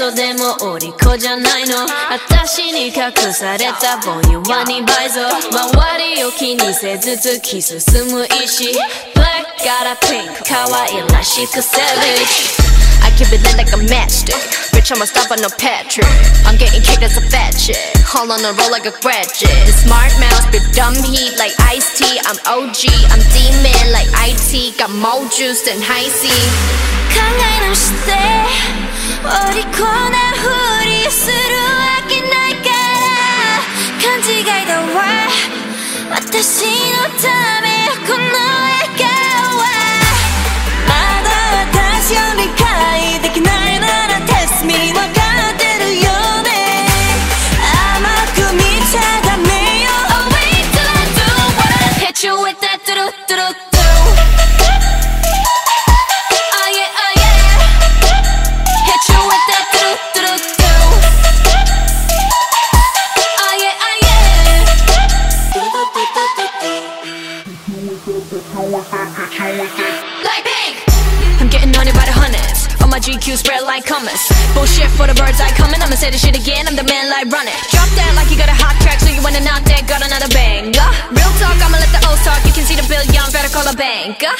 嘘でもお利口じゃないの。私に隠されたボン弱に倍増。周りを気にせず突き進む意志。Black got a I keep it lit like a matchstick Bitch, I'ma stop on no Patrick I'm getting kicked as a fat chick on the roll like a graduate the Smart mouth, spit dumb heat like iced tea I'm OG, I'm demon like IT Got more juice than Hi-C. 考え直してお利口なふりするわけないから。勘違いだわ。私のため。Like pink. I'm getting on it by the hundreds. All my GQ spread like commas. Bullshit for the birds, I coming. I'ma say this shit again. I'm the man like running. Drop that like you got a hot track, so you wanna knock that. Got another banger. Real talk, I'ma let the O's talk. You can see the bill, young, better call a banker.